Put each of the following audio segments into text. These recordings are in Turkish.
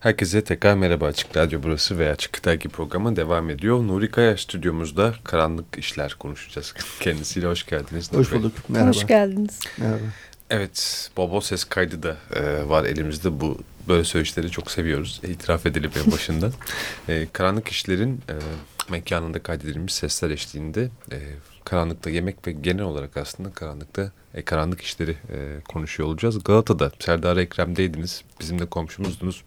Herkese tekrar merhaba Açık Radyo burası ve Açık Dergi programı devam ediyor. Nuri Kaya stüdyomuzda karanlık işler konuşacağız. Kendisiyle hoş geldiniz. Hoş bulduk. Merhaba. Hoş geldiniz. Merhaba. Evet, bol ses kaydı da e, var elimizde. Bu böyle söyleşileri çok seviyoruz. İtiraf edelim en başından. e, karanlık işlerin e, mekanında kaydedilmiş sesler eşliğinde e, karanlıkta yemek ve genel olarak aslında karanlıkta e, karanlık işleri e, konuşuyor olacağız. Galata'da Serdar Ekrem'deydiniz. Bizim de komşumuzdunuz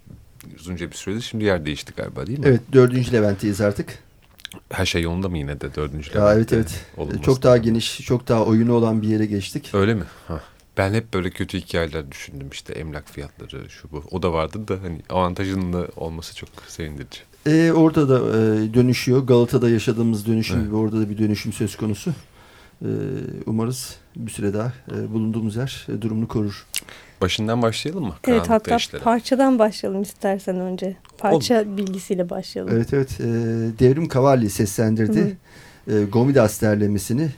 uzunca bir süredir. Şimdi yer değişti galiba değil mi? Evet dördüncü Levent'teyiz artık. Her şey yolunda mı yine de dördüncü Levent'te? Evet evet. Olunması çok daha geniş, çok daha oyunu olan bir yere geçtik. Öyle mi? Ha. Ben hep böyle kötü hikayeler düşündüm işte emlak fiyatları şu bu. O da vardı da hani avantajının da olması çok sevindirici. Ee, orada da e, dönüşüyor. Galata'da yaşadığımız dönüşüm evet. gibi orada da bir dönüşüm söz konusu. Ee, umarız bir süre daha e, bulunduğumuz yer e, durumunu korur. Başından başlayalım mı? Evet hatta işlere. parçadan başlayalım istersen önce. Parça Olur. bilgisiyle başlayalım. Evet evet. E, Devrim Kavalli seslendirdi. E, Gomidas derlemesini.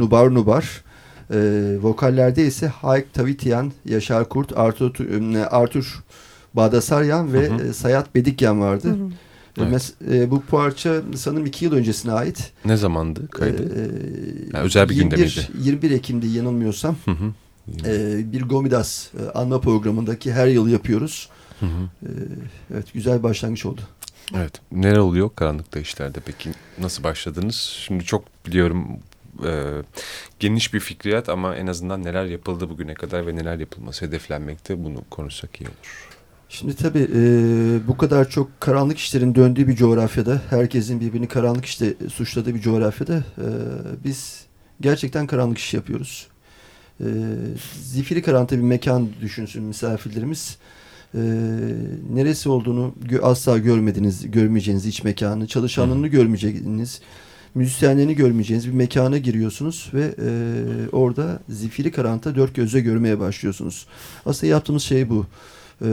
Nubar Nubar. E, vokallerde ise Hayk Tavitian, Yaşar Kurt, Artur, e, Artur Badasaryan ve hı hı. E, Sayat Bedikyan vardı. Hı hı. Evet. Mes e, bu parça sanırım iki yıl öncesine ait. Ne zamandı kaydı? Ee, yani özel bir 21, günde miydi? 21 Ekim'de yanılmıyorsam. Hı hı. Ee, bir Gomidas e, anma programındaki her yıl yapıyoruz. Hı hı. Ee, evet güzel başlangıç oldu. Evet. Neler oluyor karanlıkta işlerde peki? Nasıl başladınız? Şimdi çok biliyorum e, geniş bir fikriyat ama en azından neler yapıldı bugüne kadar ve neler yapılması hedeflenmekte bunu konuşsak iyi olur. Şimdi tabii e, bu kadar çok karanlık işlerin döndüğü bir coğrafyada, herkesin birbirini karanlık işte suçladığı bir coğrafyada e, biz gerçekten karanlık iş yapıyoruz. E, zifiri karanlıkta bir mekan düşünsün misafirlerimiz. E, neresi olduğunu gö asla görmediniz, görmeyeceğiniz iç mekanı, çalışanını görmeyeceğiniz, müzisyenlerini görmeyeceğiniz bir mekana giriyorsunuz ve e, orada zifiri karanlıkta dört gözle görmeye başlıyorsunuz. Aslında yaptığımız şey bu. E,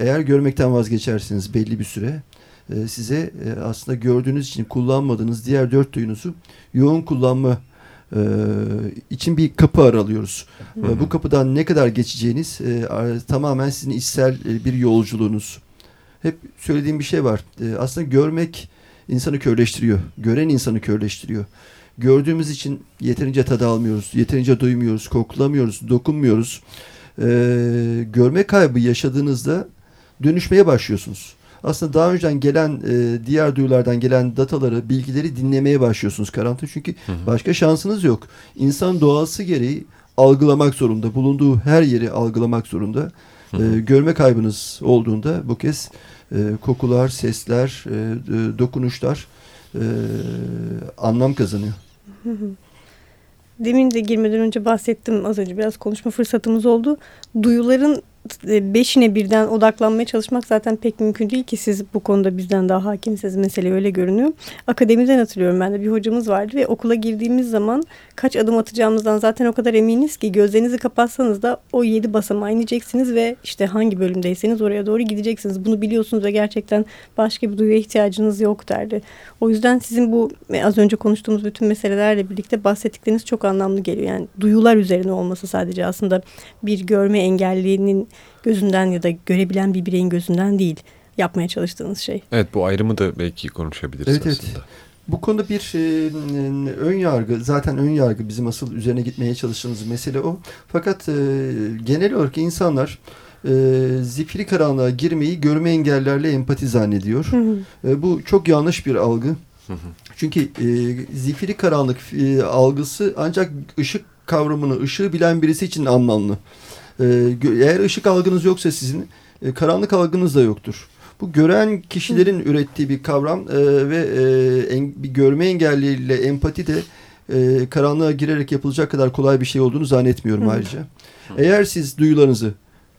eğer görmekten vazgeçersiniz belli bir süre e, size e, aslında gördüğünüz için kullanmadığınız diğer dört duyunuzu yoğun kullanma e, için bir kapı aralıyoruz. Hı hı. Bu kapıdan ne kadar geçeceğiniz e, tamamen sizin içsel e, bir yolculuğunuz. Hep söylediğim bir şey var. E, aslında görmek insanı körleştiriyor. Gören insanı körleştiriyor. Gördüğümüz için yeterince tad almıyoruz, yeterince duymuyoruz, koklamıyoruz, dokunmuyoruz. E, görme kaybı yaşadığınızda dönüşmeye başlıyorsunuz aslında daha önceden gelen e, diğer duyulardan gelen dataları, bilgileri dinlemeye başlıyorsunuz karantina. Çünkü hı hı. başka şansınız yok. İnsan doğası gereği algılamak zorunda. Bulunduğu her yeri algılamak zorunda. Hı hı. E, görme kaybınız olduğunda bu kez e, kokular, sesler, e, dokunuşlar e, anlam kazanıyor. Demin de girmeden önce bahsettim az önce biraz konuşma fırsatımız oldu. Duyuların beşine birden odaklanmaya çalışmak zaten pek mümkün değil ki siz bu konuda bizden daha hakimsiniz mesele öyle görünüyor. Akademiden hatırlıyorum ben de bir hocamız vardı ve okula girdiğimiz zaman kaç adım atacağımızdan zaten o kadar eminiz ki gözlerinizi kapatsanız da o yedi basamağa ineceksiniz ve işte hangi bölümdeyseniz oraya doğru gideceksiniz. Bunu biliyorsunuz ve gerçekten başka bir duyuya ihtiyacınız yok derdi. O yüzden sizin bu e, az önce konuştuğumuz bütün meselelerle birlikte bahsettikleriniz çok anlamlı geliyor. Yani duyular üzerine olması sadece aslında bir görme engelliliğinin gözünden ya da görebilen bir bireyin gözünden değil yapmaya çalıştığınız şey. Evet bu ayrımı da belki konuşabiliriz evet, aslında. Evet. Bu konuda bir e, ön yargı, zaten ön yargı bizim asıl üzerine gitmeye çalıştığımız mesele o. Fakat e, genel olarak insanlar e, zifiri karanlığa girmeyi görme engellerle empati zannediyor. Hı hı. E, bu çok yanlış bir algı. Hı hı. Çünkü e, zifiri karanlık e, algısı ancak ışık kavramını, ışığı bilen birisi için anlamlı. E, eğer ışık algınız yoksa sizin e, karanlık algınız da yoktur. Bu gören kişilerin Hı. ürettiği bir kavram e, ve e, en, bir görme engelliyle empati de e, karanlığa girerek yapılacak kadar kolay bir şey olduğunu zannetmiyorum Hı. ayrıca. Hı. Eğer siz duyularınızı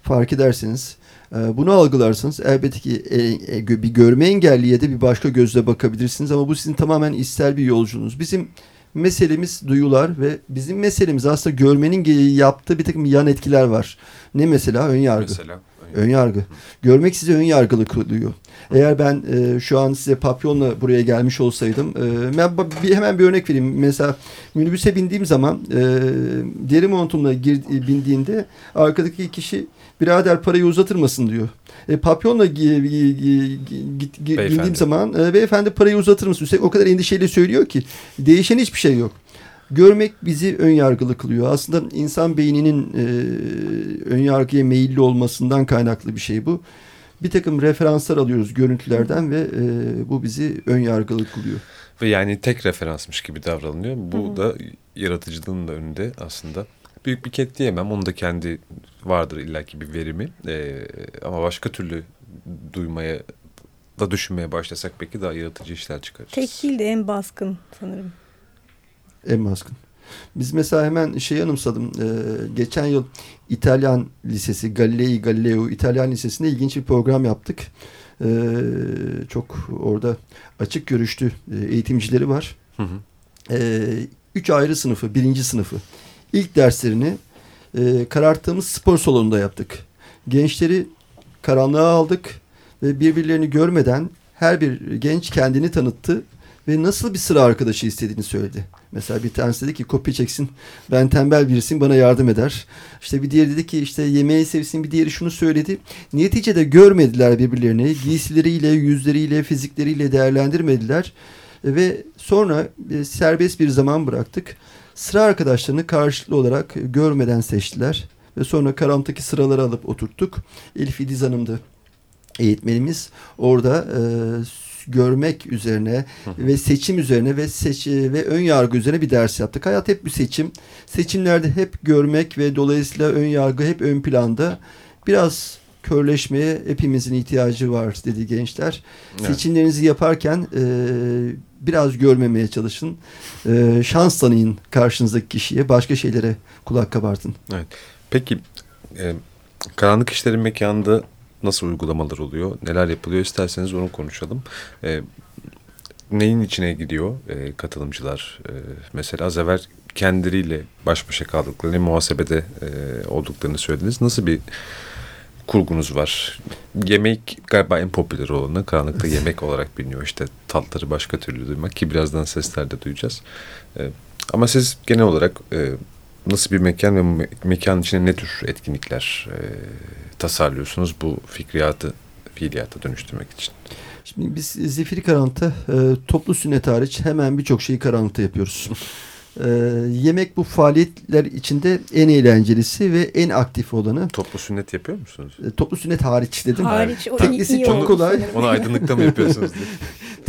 fark ederseniz e, bunu algılarsanız elbette ki e, e, bir görme engelliye de bir başka gözle bakabilirsiniz ama bu sizin tamamen ister bir yolculuğunuz. Bizim meselemiz duyular ve bizim meselemiz aslında görmenin yaptığı bir takım yan etkiler var. Ne mesela? Ön yargı. Mesela? Ön yargı. Görmek size ön yargılı kılıyor. Eğer ben e, şu an size papyonla buraya gelmiş olsaydım e, ben bir, hemen bir örnek vereyim. Mesela minibüse bindiğim zaman e, deri montumla gir, bindiğinde arkadaki kişi birader parayı uzatır mısın diyor. E, papyonla bindiğim zaman e, beyefendi parayı uzatır mısın? O kadar endişeyle söylüyor ki değişen hiçbir şey yok görmek bizi ön yargılı kılıyor. Aslında insan beyninin e, ön yargıya meyilli olmasından kaynaklı bir şey bu. Bir takım referanslar alıyoruz görüntülerden ve e, bu bizi ön yargılı kılıyor. Ve yani tek referansmış gibi davranılıyor. Bu Hı -hı. da yaratıcılığın da önünde aslında. Büyük bir ket diyemem. Onun da kendi vardır illaki bir verimi. Ee, ama başka türlü duymaya da düşünmeye başlasak belki daha yaratıcı işler çıkarırız. Tek değil de en baskın sanırım. En baskın. Biz mesela hemen şey anımsadım. Ee, geçen yıl İtalyan Lisesi Galilei Galileo İtalyan Lisesi'nde ilginç bir program yaptık. Ee, çok orada açık görüşlü e, eğitimcileri var. Hı hı. Ee, üç ayrı sınıfı, birinci sınıfı. İlk derslerini e, kararttığımız spor salonunda yaptık. Gençleri karanlığa aldık ve birbirlerini görmeden her bir genç kendini tanıttı ve nasıl bir sıra arkadaşı istediğini söyledi. Mesela bir tanesi dedi ki kopya çeksin ben tembel birisiyim bana yardım eder. İşte bir diğeri dedi ki işte yemeği sevsin bir diğeri şunu söyledi. Neticede görmediler birbirlerini giysileriyle yüzleriyle fizikleriyle değerlendirmediler. Ve sonra e, serbest bir zaman bıraktık. Sıra arkadaşlarını karşılıklı olarak görmeden seçtiler. Ve sonra karanlıktaki sıraları alıp oturttuk. Elif İdiz Hanım'dı eğitmenimiz. Orada e, görmek üzerine ve seçim üzerine ve seç ve ön yargı üzerine bir ders yaptık. Hayat hep bir seçim. Seçimlerde hep görmek ve dolayısıyla ön yargı hep ön planda. Biraz körleşmeye hepimizin ihtiyacı var dedi gençler. Evet. Seçimlerinizi yaparken e, biraz görmemeye çalışın. E, şans tanıyın karşınızdaki kişiye. Başka şeylere kulak kabartın. Evet. Peki e, karanlık işlerin mekanında nasıl uygulamalar oluyor, neler yapılıyor isterseniz onu konuşalım. E, neyin içine gidiyor e, katılımcılar? E, mesela az evvel kendileriyle baş başa kaldıklarını, muhasebede e, olduklarını söylediniz. Nasıl bir kurgunuz var? Yemek galiba en popüler olanı karanlıkta yemek olarak biliniyor. İşte tatları başka türlü duymak ki birazdan seslerde duyacağız. E, ama siz genel olarak e, nasıl bir mekan ve me mekan içine ne tür etkinlikler e, tasarlıyorsunuz bu fikriyatı fiiliyata dönüştürmek için? Şimdi biz zifiri karanlıkta e, toplu sünnet hariç hemen birçok şeyi karanlıkta yapıyoruz. e, yemek bu faaliyetler içinde en eğlencelisi ve en aktif olanı. Toplu sünnet yapıyor musunuz? E, toplu sünnet hariç dedim. Hariç. O Teknisi çok kolay. Onu aydınlıkta mı yapıyorsunuz?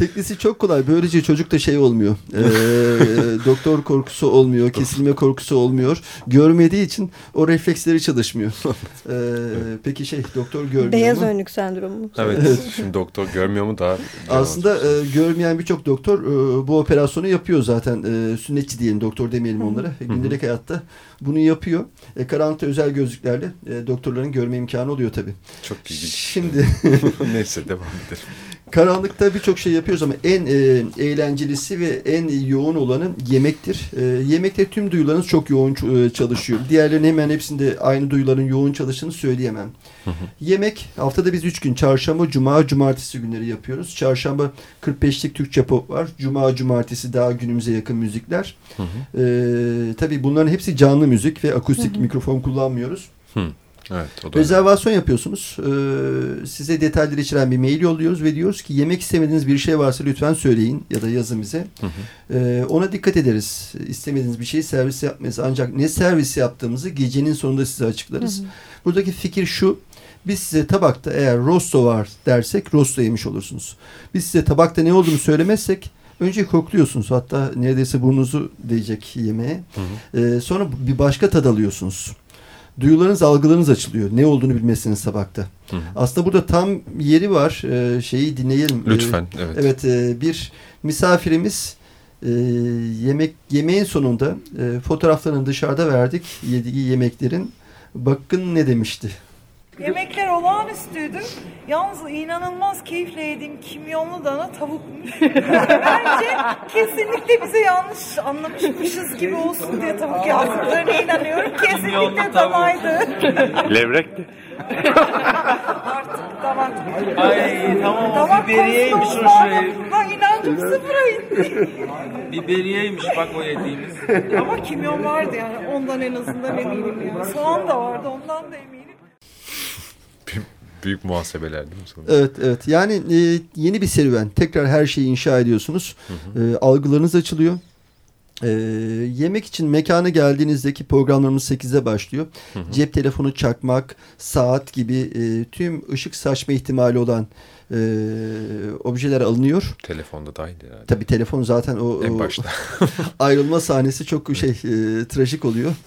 Teknisi çok kolay. Böylece çocuk da şey olmuyor. E, doktor korkusu olmuyor. Kesilme korkusu olmuyor. Görmediği için o refleksleri çalışmıyor. E, peki şey doktor görmüyor Beyaz mu? önlük sendromu. Evet. Şimdi doktor görmüyor mu daha? Aslında e, görmeyen birçok doktor e, bu operasyonu yapıyor zaten. E, sünnetçi diyelim doktor demeyelim onlara. Gündelik hayatta bunu yapıyor. E, karanlıkta özel gözlüklerle e, doktorların görme imkanı oluyor tabii. Çok ilginç. Şimdi Neyse devam edelim. Karanlıkta birçok şey yapıyoruz ama en e, eğlencelisi ve en yoğun olanı yemektir. E, yemekte tüm duyularınız çok yoğun e, çalışıyor. Diğerlerinin hemen hepsinde aynı duyuların yoğun çalıştığını söyleyemem. Yemek haftada biz 3 gün çarşamba, cuma, cumartesi günleri yapıyoruz. Çarşamba 45'lik Türkçe pop var. Cuma, cumartesi daha günümüze yakın müzikler. Hı hı. Ee, tabii bunların hepsi canlı müzik ve akustik mikrofon kullanmıyoruz. Evet Rezervasyon yapıyorsunuz. Ee, size detayları içeren bir mail yolluyoruz ve diyoruz ki yemek istemediğiniz bir şey varsa lütfen söyleyin ya da yazın bize. Hı hı. Ee, ona dikkat ederiz. İstemediğiniz bir şeyi servis yapmayız. Ancak ne servis yaptığımızı gecenin sonunda size açıklarız. Buradaki fikir şu. Biz size tabakta eğer rosto var dersek rosto yemiş olursunuz. Biz size tabakta ne olduğunu söylemezsek önce kokluyorsunuz. Hatta neredeyse burnunuzu değecek yemeğe. Hı hı. Ee, sonra bir başka tad alıyorsunuz. Duyularınız, algılarınız açılıyor. Ne olduğunu. Hı hı. Aslında burada tam yeri var. Ee, şeyi dinleyelim. Ee, Lütfen evet. Evet, e, bir misafirimiz e, yemek yemeğin sonunda e, fotoğraflarını dışarıda verdik. Yediği yemeklerin. Bakın ne demişti. Yemekler olağanüstüydü. Yalnız inanılmaz keyifle yediğim kimyonlu dana tavukmuş. Bence kesinlikle bize yanlış anlamışmışız gibi olsun diye tavuk yazdıklarına inanıyorum. Kesinlikle danaydı. Levrekti. Artık damak. Ay tamam o Damak biberiyeymiş o şey. Ha inancım sıfıra indi. Biberiyeymiş bak o yediğimiz. Ama kimyon vardı yani ondan en azından eminim yani. Soğan da vardı ondan da eminim. Büyük muhasebeler değil mi sonra? Evet, evet. Yani e, yeni bir serüven. Tekrar her şeyi inşa ediyorsunuz. E, algılarınız açılıyor. E, yemek için mekana geldiğinizdeki programlarımız 8'de başlıyor. Cep telefonu, çakmak, saat gibi e, tüm ışık saçma ihtimali olan e, objeler alınıyor. Telefonda dahil herhalde. Tabii telefon zaten o, En o başta. ayrılma sahnesi çok şey e, trajik oluyor.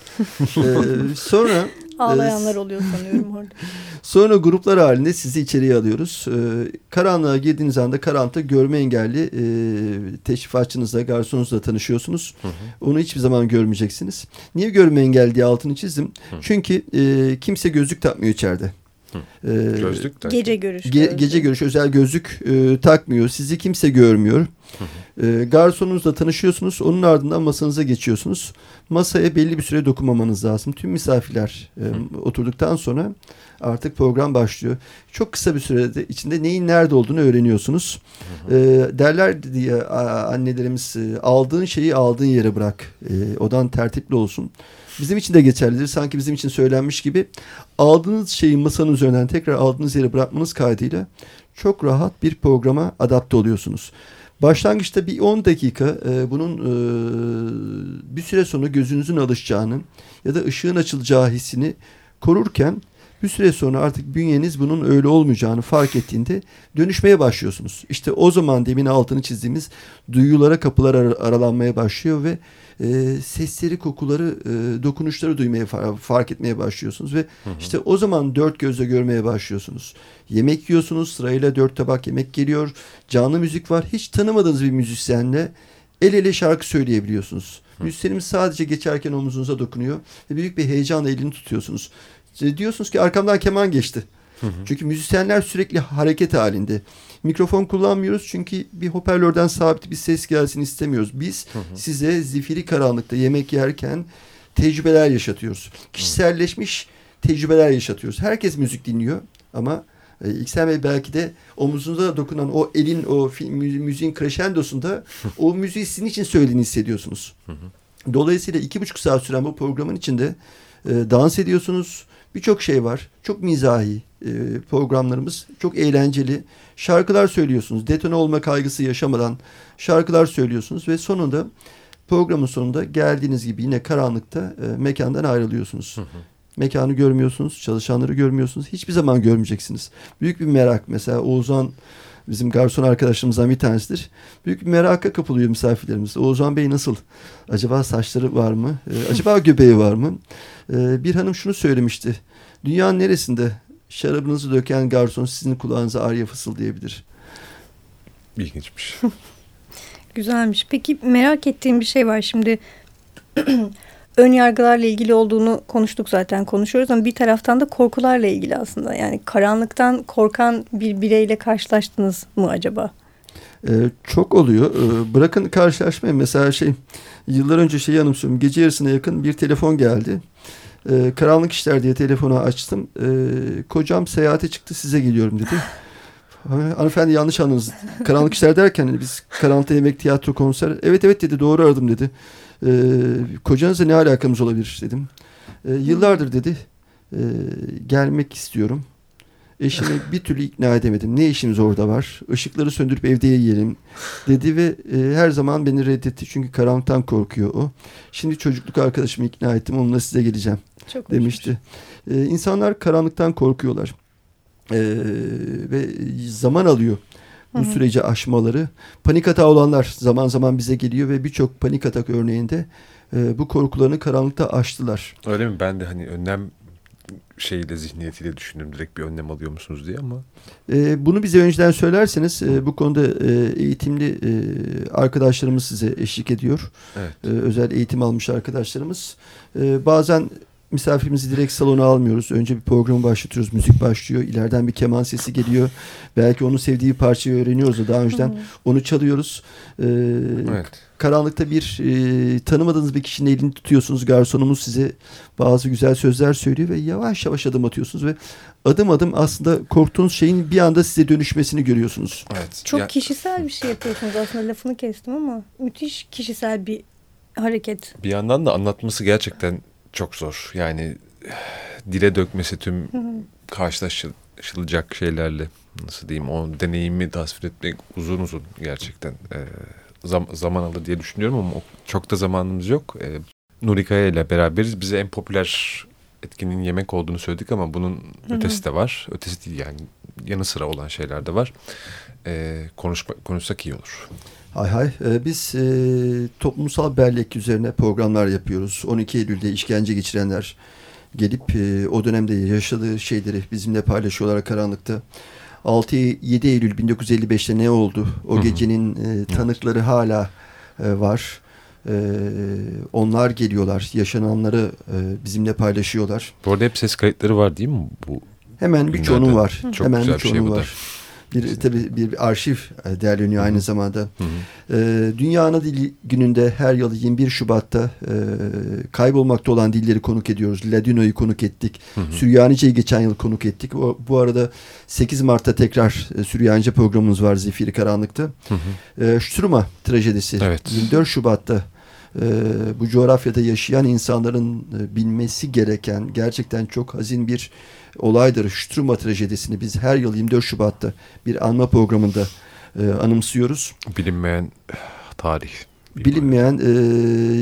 E, sonra Ağlayanlar oluyor sanıyorum orada. Sonra gruplar halinde sizi içeriye alıyoruz. Ee, karanlığa girdiğiniz anda karanlıkta görme engelli e, teşrifatçınızla, garsonunuzla tanışıyorsunuz. Onu hiçbir zaman görmeyeceksiniz. Niye görme engelli diye altını çizdim? Çünkü e, kimse gözlük takmıyor içeride. Ee, Gözlük. Gece görüş. Ge- gözlüğü. gece görüş özel gözlük e, takmıyor. Sizi kimse görmüyor. E, garsonunuzla tanışıyorsunuz. Onun ardından masanıza geçiyorsunuz. Masaya belli bir süre dokunmamanız lazım. Tüm misafirler e, oturduktan sonra artık program başlıyor. Çok kısa bir sürede içinde neyin nerede olduğunu öğreniyorsunuz. E, derler diye annelerimiz e, aldığın şeyi aldığın yere bırak. E, odan tertipli olsun. Bizim için de geçerlidir. Sanki bizim için söylenmiş gibi aldığınız şeyi masanın üzerinden tekrar aldığınız yere bırakmanız kaydıyla çok rahat bir programa adapte oluyorsunuz. Başlangıçta bir 10 dakika e, bunun e, bir süre sonra gözünüzün alışacağını ya da ışığın açılacağı hissini korurken bir süre sonra artık bünyeniz bunun öyle olmayacağını fark ettiğinde dönüşmeye başlıyorsunuz. İşte o zaman demin altını çizdiğimiz duyulara kapılar ar- aralanmaya başlıyor ve e, sesleri, kokuları, e, dokunuşları duymaya fa- fark etmeye başlıyorsunuz ve işte o zaman dört gözle görmeye başlıyorsunuz. Yemek yiyorsunuz, sırayla dört tabak yemek geliyor, canlı müzik var. Hiç tanımadığınız bir müzisyenle el ele şarkı söyleyebiliyorsunuz. Müzisyenimiz sadece geçerken omuzunuza dokunuyor ve büyük bir heyecanla elini tutuyorsunuz. Diyorsunuz ki arkamdan keman geçti. Çünkü müzisyenler sürekli hareket halinde. Mikrofon kullanmıyoruz çünkü bir hoparlörden sabit bir ses gelsin istemiyoruz. Biz size zifiri karanlıkta yemek yerken tecrübeler yaşatıyoruz. Kişiselleşmiş tecrübeler yaşatıyoruz. Herkes müzik dinliyor ama e, İksen Bey belki de omuzunuza dokunan o elin o film, mü- müziğin crescendo'sunda o müziği sizin için söylediğini hissediyorsunuz. Dolayısıyla iki buçuk saat süren bu programın içinde e, dans ediyorsunuz. Birçok şey var. Çok mizahi e, programlarımız. Çok eğlenceli. Şarkılar söylüyorsunuz. Detone olma kaygısı yaşamadan şarkılar söylüyorsunuz ve sonunda programın sonunda geldiğiniz gibi yine karanlıkta e, mekandan ayrılıyorsunuz. Mekanı görmüyorsunuz, çalışanları görmüyorsunuz. Hiçbir zaman görmeyeceksiniz. Büyük bir merak. Mesela Oğuzhan bizim garson arkadaşlarımızdan bir tanesidir. Büyük bir meraka kapılıyor misafirlerimiz. Oğuzhan Bey nasıl? Acaba saçları var mı? Ee, acaba göbeği var mı? Ee, bir hanım şunu söylemişti. Dünyanın neresinde şarabınızı döken garson sizin kulağınıza arya fısıldayabilir? İlginçmiş. Güzelmiş. Peki merak ettiğim bir şey var şimdi. ön yargılarla ilgili olduğunu konuştuk zaten konuşuyoruz ama bir taraftan da korkularla ilgili aslında. Yani karanlıktan korkan bir bireyle karşılaştınız mı acaba? Ee, çok oluyor. Ee, bırakın karşılaşmayı. Mesela şey yıllar önce şeyi anımsıyorum. Gece yarısına yakın bir telefon geldi. Ee, karanlık işler diye telefonu açtım. Ee, kocam seyahate çıktı size geliyorum dedi. Hanımefendi yanlış anladınız. Karanlık işler derken hani biz karanlıkta yemek, tiyatro, konser. Evet evet dedi doğru aradım dedi. Ee, kocanızla ne alakamız olabilir dedim. Ee, yıllardır dedi. Ee, gelmek istiyorum. Eşimi bir türlü ikna edemedim. Ne işimiz orada var? Işıkları söndürüp evde yiyelim dedi ve e, her zaman beni reddetti. Çünkü karanlıktan korkuyor o. Şimdi çocukluk arkadaşımı ikna ettim. Onunla size geleceğim Çok demişti. Ee, insanlar karanlıktan korkuyorlar. Ee, ve zaman alıyor bu Hı hı. süreci aşmaları. Panik atağı olanlar zaman zaman bize geliyor ve birçok panik atak örneğinde e, bu korkularını karanlıkta aştılar. Öyle mi? Ben de hani önlem şeyle zihniyetiyle düşündüm. Direkt bir önlem alıyor musunuz diye ama E, bunu bize önceden söylerseniz e, bu konuda e, eğitimli e, arkadaşlarımız size eşlik ediyor. evet. E, özel eğitim almış arkadaşlarımız. E, bazen misafirimizi direkt salona almıyoruz. Önce bir programı başlatıyoruz. Müzik başlıyor. İleriden bir keman sesi geliyor. Belki onun sevdiği parçayı öğreniyoruz da daha önceden. Hı. Onu çalıyoruz. E, Evet. Karanlıkta bir e, tanımadığınız bir kişinin elini tutuyorsunuz. Garsonumuz size bazı güzel sözler söylüyor ve yavaş yavaş adım atıyorsunuz ve adım adım aslında korktuğunuz şeyin bir anda size dönüşmesini görüyorsunuz. Evet. Çok Ya- kişisel bir şey yapıyorsunuz aslında lafını kestim ama müthiş kişisel bir hareket. Bir yandan da anlatması gerçekten çok zor. Yani dile dökmesi tüm karşılaşılacak şeylerle nasıl diyeyim o deneyimi tasvir etmek uzun uzun gerçekten e, zam- zaman alır diye düşünüyorum ama çok da zamanımız yok. E, Nuri Kaya ile beraberiz. Bize en popüler etkinin yemek olduğunu söyledik ama bunun Hı hı. ötesi de var. Ötesi değil yani yanı sıra olan şeyler de var. E, konuşma, konuşsak iyi olur. Hay hay. Ee, biz e, toplumsal bellek üzerine programlar yapıyoruz. 12 Eylül'de işkence geçirenler gelip e, o dönemde yaşadığı şeyleri bizimle paylaşıyorlar karanlıkta. 6-7 Eylül 1955'te ne oldu? O Hı hı. gecenin e, tanıkları hala e, var. E, onlar geliyorlar. Yaşananları e, bizimle paylaşıyorlar. Bu arada hep ses kayıtları var değil mi bu Hemen birçoğunun var. çok Hemen güzel bir şey bu da. Bir tabii bir, bir arşiv e, derleniyor aynı zamanda. Hı hı. Ee, Dünya Ana Dili gününde her yıl 21 Şubat'ta e, kaybolmakta olan dilleri konuk ediyoruz. Ladino'yu konuk ettik. Hı hı. Süryanice'yi geçen yıl konuk ettik. O, bu arada 8 Mart'ta tekrar e, Süryanice programımız var Zifiri Karanlık'ta. Hı hı. E, Struma trajedisi Evet. 24 Şubat'ta e, bu coğrafyada yaşayan insanların e, bilmesi gereken gerçekten çok hazin bir olaydır. Struma trajedisini biz her yıl 24 Şubat'ta bir anma programında e, anımsıyoruz. Bilinmeyen tarih. Bilinmeyen, e,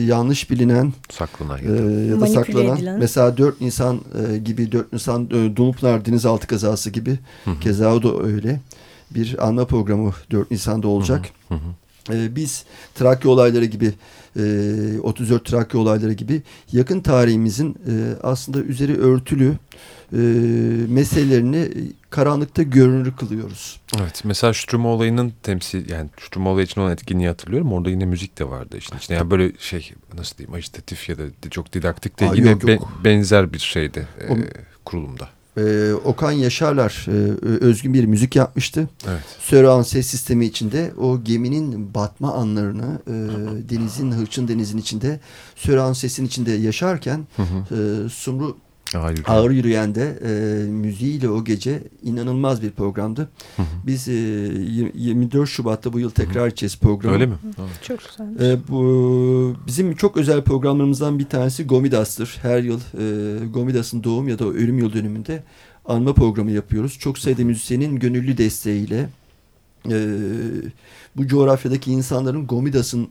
yanlış bilinen saklanan e, ya da. ya da saklanan. edilen. Mesela 4 Nisan e, gibi 4 Nisan e, Dumlupınar denizaltı kazası gibi Hı hı. keza o da öyle. Bir anma programı 4 Nisan'da olacak. Hı hı. Ee, biz Trakya olayları gibi e, 34 Trakya olayları gibi yakın tarihimizin e, aslında üzeri örtülü e, meselelerini karanlıkta görünür kılıyoruz. Evet mesela Struma olayının temsil yani Struma olayı için olan etkinliği hatırlıyorum. Orada yine müzik de vardı işin içinde. Yani böyle şey nasıl diyeyim ajitatif ya da çok didaktik de Aa, yine yok, be- yok. benzer bir şeydi e, O- kurulumda. Ee, Okan Yaşarlar e, özgün bir müzik yapmıştı. Evet. Söran ses sistemi içinde o geminin batma anlarını e, denizin, hırçın denizin içinde Söran sesin içinde yaşarken Hı hı. e, Sumru Hayır. Ağır Yürüyen'de e, müziğiyle o gece inanılmaz bir programdı. Hı hı. Biz e, yir- 24 Şubat'ta bu yıl tekrar edeceğiz programı. Öyle mi? Çok güzelmiş. E, bu bizim çok özel programlarımızdan bir tanesi Gomidas'tır. Her yıl e, Gomidas'ın doğum ya da ölüm yıl dönümünde anma programı yapıyoruz. Çok sayıda müzisyenin gönüllü desteğiyle e, bu coğrafyadaki insanların Gomidas'ın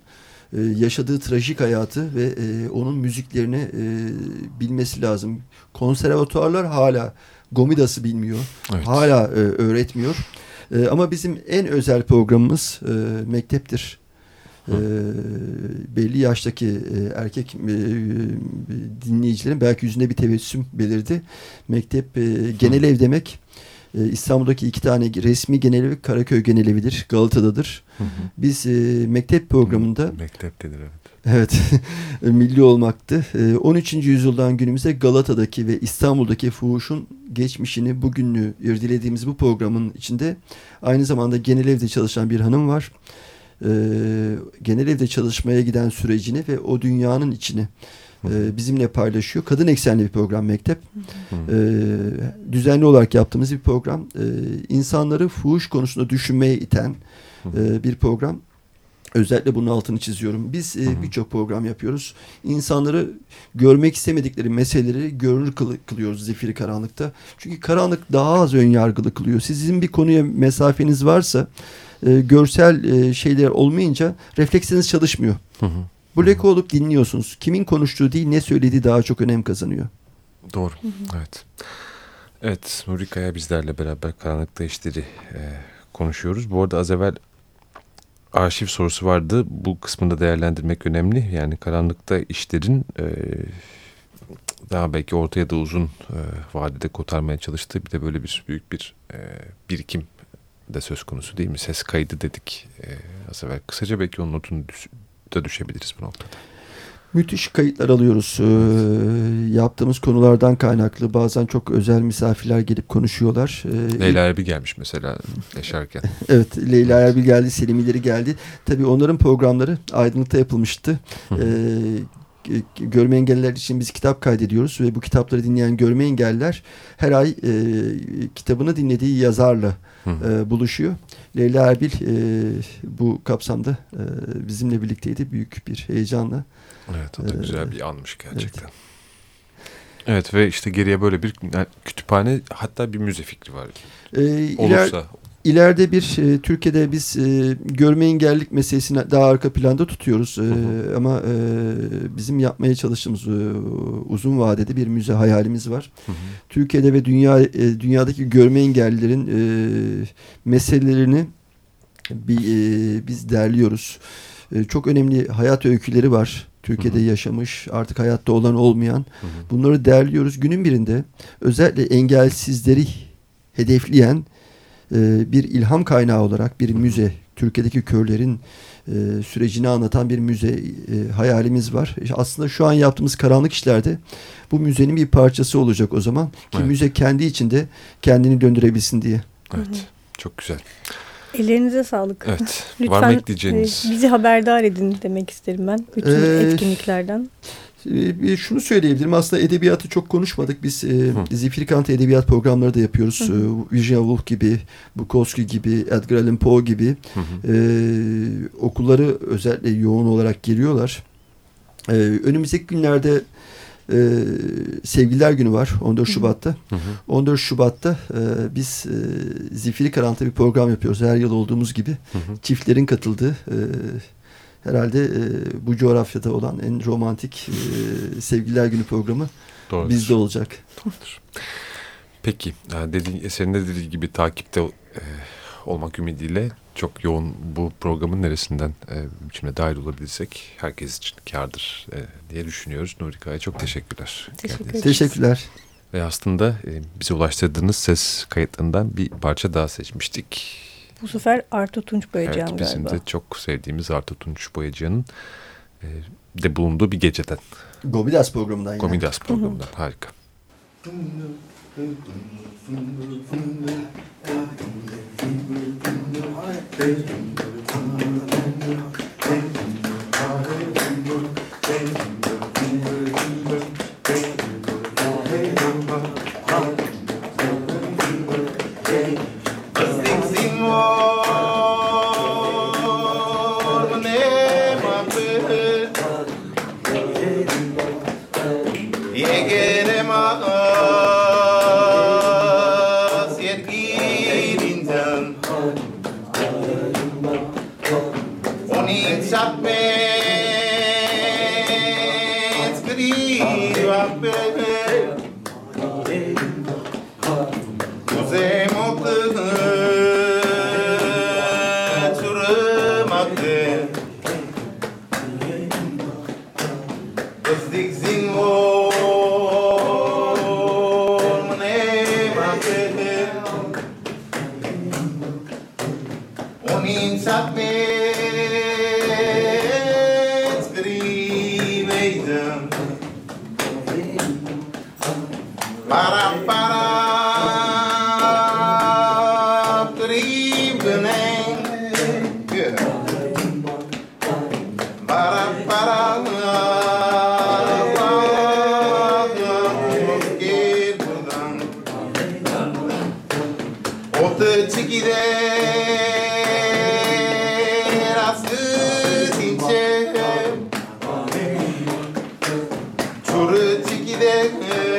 e, yaşadığı trajik hayatı ve e, onun müziklerini e, bilmesi lazım. Konservatuarlar hala Gomidas'ı bilmiyor. Evet. Hala e, öğretmiyor. E, ama bizim en özel programımız e, mekteptir. E, belli yaştaki e, erkek e, dinleyicilerin belki yüzünde bir tebessüm belirdi. Mektep e, genel ev demek. E, İstanbul'daki iki tane resmi genel evi Karaköy genel evidir. Galata'dadır. Biz e, mektep programında Mekteptedir evet. Evet, milli olmaktı. Ee, 13. yüzyıldan günümüze Galata'daki ve İstanbul'daki fuhuşun geçmişini, bugününü irdelediğimiz bu programın içinde aynı zamanda genel evde çalışan bir hanım var. Ee, genel evde çalışmaya giden sürecini ve o dünyanın içini e, bizimle paylaşıyor. Kadın eksenli bir program Mektep. Ee, düzenli olarak yaptığımız bir program. Ee, insanları fuhuş konusunda düşünmeye iten e, bir program. Özellikle bunun altını çiziyorum. Biz e, birçok program yapıyoruz. İnsanları görmek istemedikleri meseleleri görünür kılı- kılıyoruz zifiri karanlıkta. Çünkü karanlık daha az ön yargılı kılıyor. Sizin bir konuya mesafeniz varsa e, görsel e, şeyler olmayınca refleksiniz çalışmıyor. Bloke olup dinliyorsunuz. Kimin konuştuğu değil ne söylediği daha çok önem kazanıyor. Doğru. Evet. Evet, Nuri Kaya bizlerle beraber Karanlıkta İşleri e, konuşuyoruz. Bu arada az evvel arşiv sorusu vardı. Bu kısmını da değerlendirmek önemli. Yani Karanlıkta İşler'in e, daha belki orta ya da uzun e, vadede kotarmaya çalıştığı bir de böyle bir büyük bir e, birikim de söz konusu değil mi? Ses kaydı dedik e, az evvel. Kısaca belki onun notunu düş- da düşebiliriz bu noktada. Müthiş kayıtlar alıyoruz. Ee, yaptığımız konulardan kaynaklı bazen çok özel misafirler gelip konuşuyorlar. Ee, Leyla Erbil gelmiş mesela yaşarken. Evet Leyla Erbil geldi, Selim İleri geldi. Tabii onların programları aydınlıkta yapılmıştı. Ee, görme engelliler için biz kitap kaydediyoruz ve bu kitapları dinleyen görme engelliler her ay e, kitabını dinlediği yazarla e, buluşuyor. Leyla Erbil e, bu kapsamda e, bizimle birlikteydi büyük bir heyecanla. Evet o da Ee, güzel bir anmış gerçekten. Evet. ve işte geriye böyle bir kütüphane hatta bir müze fikri var. E, iler- Olursa. İleride bir e, Türkiye'de biz e, görme engellilik meselesini daha arka planda tutuyoruz E, ama e, bizim yapmaya çalıştığımız e, uzun vadede bir müze hayalimiz var. Türkiye'de ve dünya e, dünyadaki görme engellilerin e, meselelerini bir, e, biz derliyoruz. E, çok önemli hayat öyküleri var. Türkiye'de yaşamış, artık hayatta olan olmayan. Bunları derliyoruz. Günün birinde özellikle engelsizleri hedefleyen e, bir ilham kaynağı olarak bir müze, Türkiye'deki körlerin e, sürecini anlatan bir müze e, hayalimiz var. İşte aslında şu an yaptığımız karanlık işlerde bu müzenin bir parçası olacak o zaman ki Evet. müze kendi içinde kendini döndürebilsin diye. Evet. Çok güzel. Ellerinize sağlık. Evet. Lütfen Var mı ekleyeceğiniz? e, bizi haberdar edin demek isterim ben. Bütün Ee, etkinliklerden. E, şunu söyleyebilirim. Aslında edebiyatı çok konuşmadık. Biz e, Zifiri Kant edebiyat programları da yapıyoruz. E, Virginia Woolf gibi, Bukowski gibi, Edgar Allan Poe gibi e, okulları özellikle yoğun olarak giriyorlar. E, önümüzdeki günlerde e, Sevgililer Günü var 14 Şubat'ta. 14 Şubat'ta e, biz e, Zifiri Karanlık'ta bir program yapıyoruz. Her yıl olduğumuz gibi. Çiftlerin katıldığı e, herhalde e, bu coğrafyada olan en romantik e, Sevgililer Günü programı Doğru. bizde olacak. Peki. Yani dediğin, eserin de dediği gibi takipte e, olmak ümidiyle çok yoğun bu programın neresinden e, biçimde dahil olabilirsek herkes için kârdır e, diye düşünüyoruz. Nuri Kaya çok teşekkürler. Teşekkür. Teşekkürler. Ve aslında e, bize ulaştırdığınız ses kayıtlarından bir parça daha seçmiştik. Bu sefer Artu Tunç Boyacıyan Evet, bizim galiba. de çok sevdiğimiz Artu Tunç Boyacı'nın e, de bulunduğu bir geceden. Gomidas programından yine. Komidas programından. Harika. Kuzey mutlu Tate. 駅伝